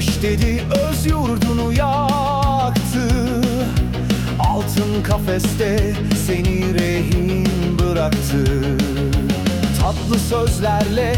barış dedi öz yurdunu yaktı. Altın kafeste seni rehin bıraktı. Tatlı sözlerle